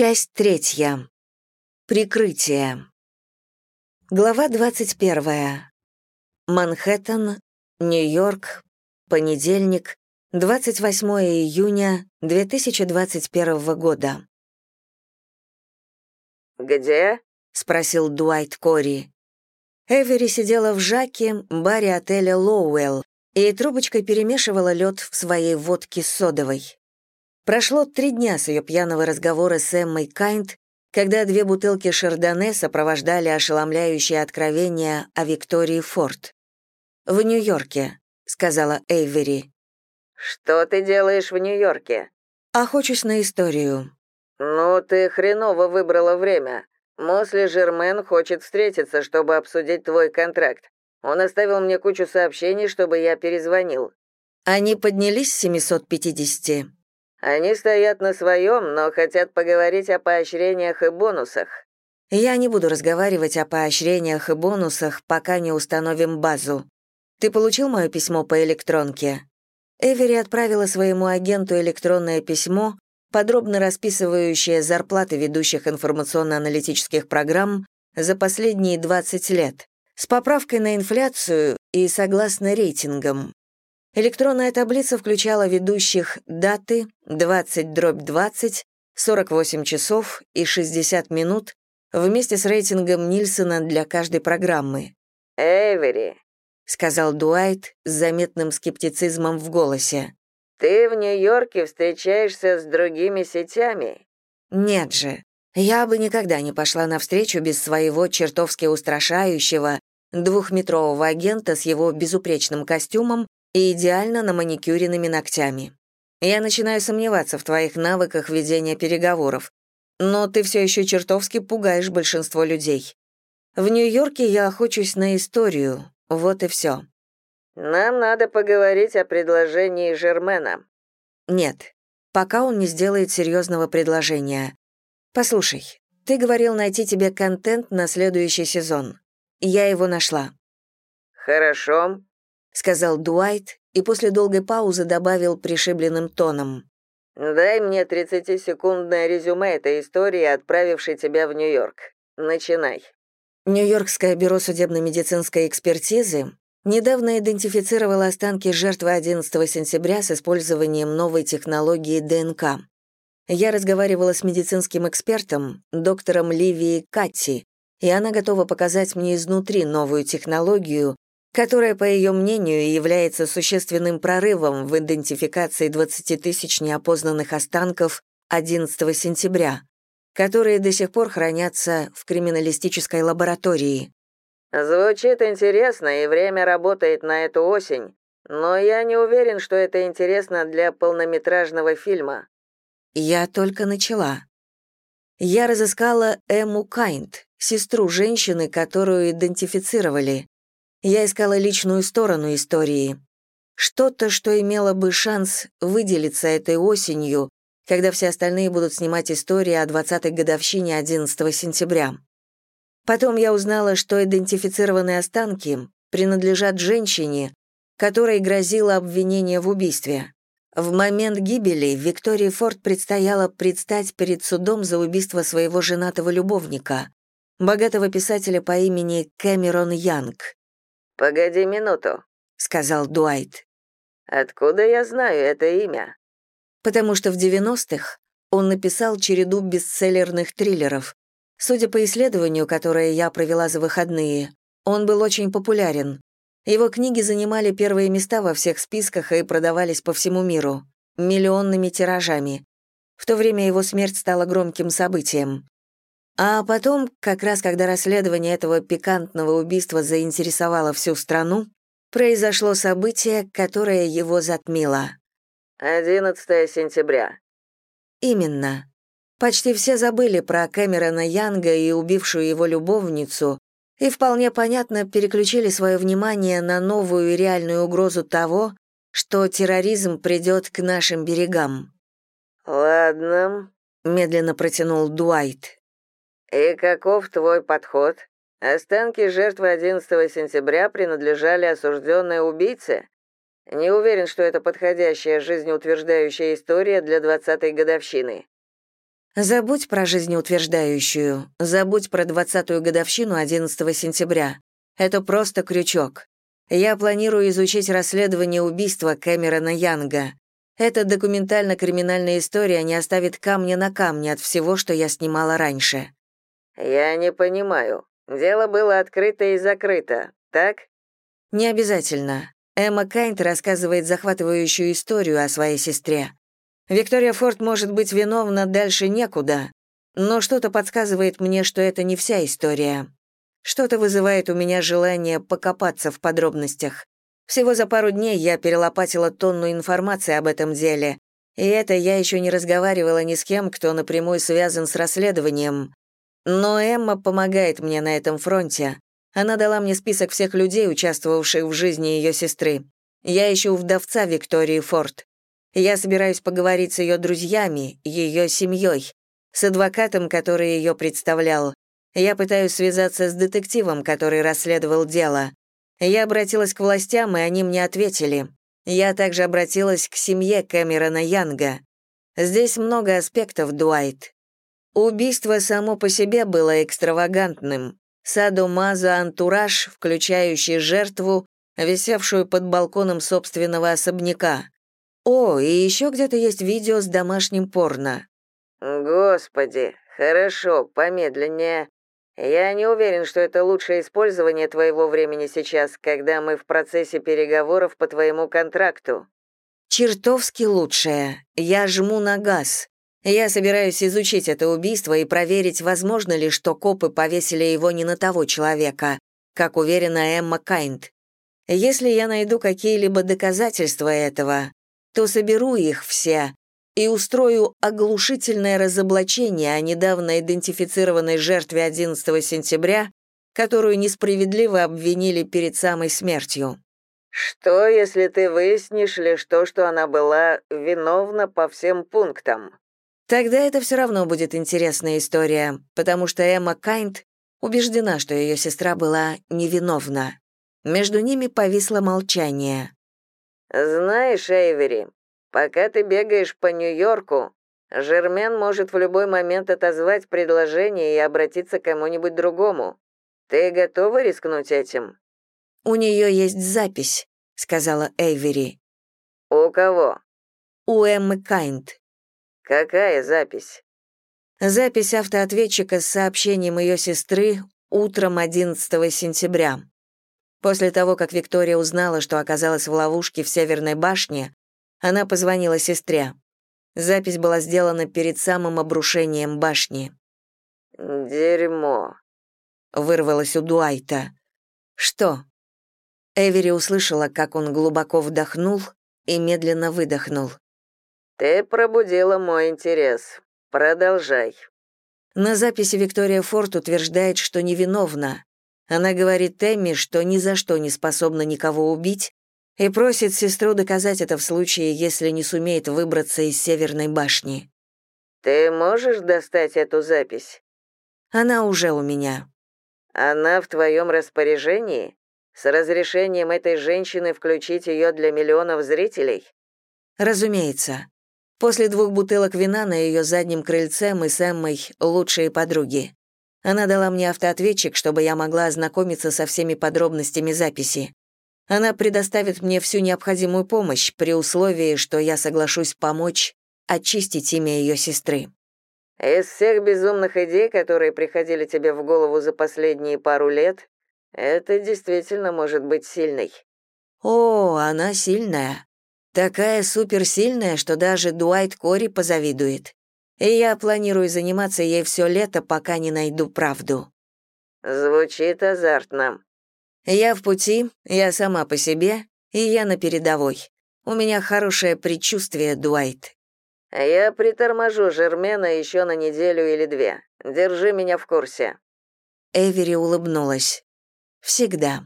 Часть третья. Прикрытие. Глава 21. Манхэттен, Нью-Йорк, понедельник, 28 июня 2021 года. «Где?» — спросил Дуайт Кори. Эвери сидела в Жаке, баре отеля Лоуэлл, и трубочкой перемешивала лед в своей водке содовой. Прошло три дня с ее пьяного разговора с Эммой Кайнд, когда две бутылки шардоне сопровождали ошеломляющее откровение о Виктории Форд. «В Нью-Йорке», — сказала Эйвери. «Что ты делаешь в Нью-Йорке?» «Охочусь на историю». «Ну, ты хреново выбрала время. Мосли Жермен хочет встретиться, чтобы обсудить твой контракт. Он оставил мне кучу сообщений, чтобы я перезвонил». «Они поднялись с 750?» Они стоят на своем, но хотят поговорить о поощрениях и бонусах. Я не буду разговаривать о поощрениях и бонусах, пока не установим базу. Ты получил мое письмо по электронке? Эвери отправила своему агенту электронное письмо, подробно расписывающее зарплаты ведущих информационно-аналитических программ за последние 20 лет, с поправкой на инфляцию и согласно рейтингам. Электронная таблица включала ведущих даты 20-20, 48 часов и 60 минут вместе с рейтингом Нильсона для каждой программы. «Эвери», — сказал Дуайт с заметным скептицизмом в голосе. «Ты в Нью-Йорке встречаешься с другими сетями?» «Нет же, я бы никогда не пошла навстречу без своего чертовски устрашающего двухметрового агента с его безупречным костюмом и идеально на маникюренными ногтями. Я начинаю сомневаться в твоих навыках ведения переговоров, но ты все еще чертовски пугаешь большинство людей. В Нью-Йорке я охочусь на историю, вот и все. Нам надо поговорить о предложении Жермена. Нет, пока он не сделает серьезного предложения. Послушай, ты говорил найти тебе контент на следующий сезон. Я его нашла. Хорошо, — сказал Дуайт и после долгой паузы добавил пришибленным тоном. «Дай мне 30-секундное резюме этой истории, отправившей тебя в Нью-Йорк. Начинай». Нью-Йоркское бюро судебно-медицинской экспертизы недавно идентифицировало останки жертвы 11 сентября с использованием новой технологии ДНК. Я разговаривала с медицинским экспертом, доктором Ливией Катти, и она готова показать мне изнутри новую технологию, которая, по ее мнению, является существенным прорывом в идентификации 20 тысяч неопознанных останков 11 сентября, которые до сих пор хранятся в криминалистической лаборатории. Звучит интересно, и время работает на эту осень, но я не уверен, что это интересно для полнометражного фильма. Я только начала. Я разыскала Эму Кайнд, сестру женщины, которую идентифицировали. Я искала личную сторону истории. Что-то, что имело бы шанс выделиться этой осенью, когда все остальные будут снимать истории о 20-й годовщине 11 сентября. Потом я узнала, что идентифицированные останки принадлежат женщине, которой грозило обвинение в убийстве. В момент гибели Виктории Форд предстояло предстать перед судом за убийство своего женатого любовника, богатого писателя по имени Кэмерон Янг. «Погоди минуту», — сказал Дуайт. «Откуда я знаю это имя?» Потому что в 90-х он написал череду бестселлерных триллеров. Судя по исследованию, которое я провела за выходные, он был очень популярен. Его книги занимали первые места во всех списках и продавались по всему миру, миллионными тиражами. В то время его смерть стала громким событием. А потом, как раз когда расследование этого пикантного убийства заинтересовало всю страну, произошло событие, которое его затмило. 11 сентября. Именно. Почти все забыли про Кэмерона Янга и убившую его любовницу, и вполне понятно переключили свое внимание на новую и реальную угрозу того, что терроризм придет к нашим берегам. «Ладно», — медленно протянул Дуайт. «И каков твой подход? Останки жертвы 11 сентября принадлежали осужденной убийце? Не уверен, что это подходящая жизнеутверждающая история для 20-й годовщины». Забудь про жизнеутверждающую, забудь про двадцатую годовщину 11 сентября. Это просто крючок. Я планирую изучить расследование убийства Кэмерона Янга. Эта документально-криминальная история не оставит камня на камне от всего, что я снимала раньше. Я не понимаю. Дело было открыто и закрыто, так? Не обязательно. Эмма Кайнт рассказывает захватывающую историю о своей сестре. Виктория Форд может быть виновна дальше некуда, но что-то подсказывает мне, что это не вся история. Что-то вызывает у меня желание покопаться в подробностях. Всего за пару дней я перелопатила тонну информации об этом деле, и это я еще не разговаривала ни с кем, кто напрямую связан с расследованием. Но Эмма помогает мне на этом фронте. Она дала мне список всех людей, участвовавших в жизни ее сестры. Я ищу вдовца Виктории Форд. Я собираюсь поговорить с ее друзьями, ее семьей, с адвокатом, который ее представлял. Я пытаюсь связаться с детективом, который расследовал дело. Я обратилась к властям, и они мне ответили. Я также обратилась к семье Кэмерона Янга. Здесь много аспектов, Дуайт. Убийство само по себе было экстравагантным. Садо-мазо антураж, включающий жертву, висевшую под балконом собственного особняка. О, и еще где-то есть видео с домашним порно. Господи, хорошо, помедленнее. Я не уверен, что это лучшее использование твоего времени сейчас, когда мы в процессе переговоров по твоему контракту. Чертовски лучшее. Я жму на газ. Я собираюсь изучить это убийство и проверить, возможно ли, что копы повесили его не на того человека, как уверена Эмма Кайнд. Если я найду какие-либо доказательства этого, то соберу их все и устрою оглушительное разоблачение о недавно идентифицированной жертве 11 сентября, которую несправедливо обвинили перед самой смертью. Что, если ты выяснишь лишь то, что она была виновна по всем пунктам? Тогда это все равно будет интересная история, потому что Эмма Кайнд убеждена, что ее сестра была невиновна. Между ними повисло молчание. «Знаешь, Эйвери, пока ты бегаешь по Нью-Йорку, Жермен может в любой момент отозвать предложение и обратиться к кому-нибудь другому. Ты готова рискнуть этим?» «У нее есть запись», — сказала Эйвери. «У кого?» «У Эммы Кайнд». «Какая запись?» Запись автоответчика с сообщением ее сестры утром 11 сентября. После того, как Виктория узнала, что оказалась в ловушке в Северной башне, она позвонила сестре. Запись была сделана перед самым обрушением башни. «Дерьмо», — вырвалось у Дуайта. «Что?» Эвери услышала, как он глубоко вдохнул и медленно выдохнул. «Ты пробудила мой интерес. Продолжай». На записи Виктория Форд утверждает, что невиновна, она говорит Эмми, что ни за что не способна никого убить, и просит сестру доказать это в случае, если не сумеет выбраться из Северной башни. «Ты можешь достать эту запись?» «Она уже у меня». «Она в твоем распоряжении? С разрешением этой женщины включить ее для миллионов зрителей?» «Разумеется. После двух бутылок вина на ее заднем крыльце мы с Эммой лучшие подруги. Она дала мне автоответчик, чтобы я могла ознакомиться со всеми подробностями записи. Она предоставит мне всю необходимую помощь при условии, что я соглашусь помочь очистить имя ее сестры. Из всех безумных идей, которые приходили тебе в голову за последние пару лет, это действительно может быть сильной. О, она сильная. Такая суперсильная, что даже Дуайт Кори позавидует и я планирую заниматься ей все лето, пока не найду правду». «Звучит азартно». «Я в пути, я сама по себе, и я на передовой. У меня хорошее предчувствие, Дуайт». «Я приторможу Жермена еще на неделю или две. Держи меня в курсе». Эвери улыбнулась. «Всегда».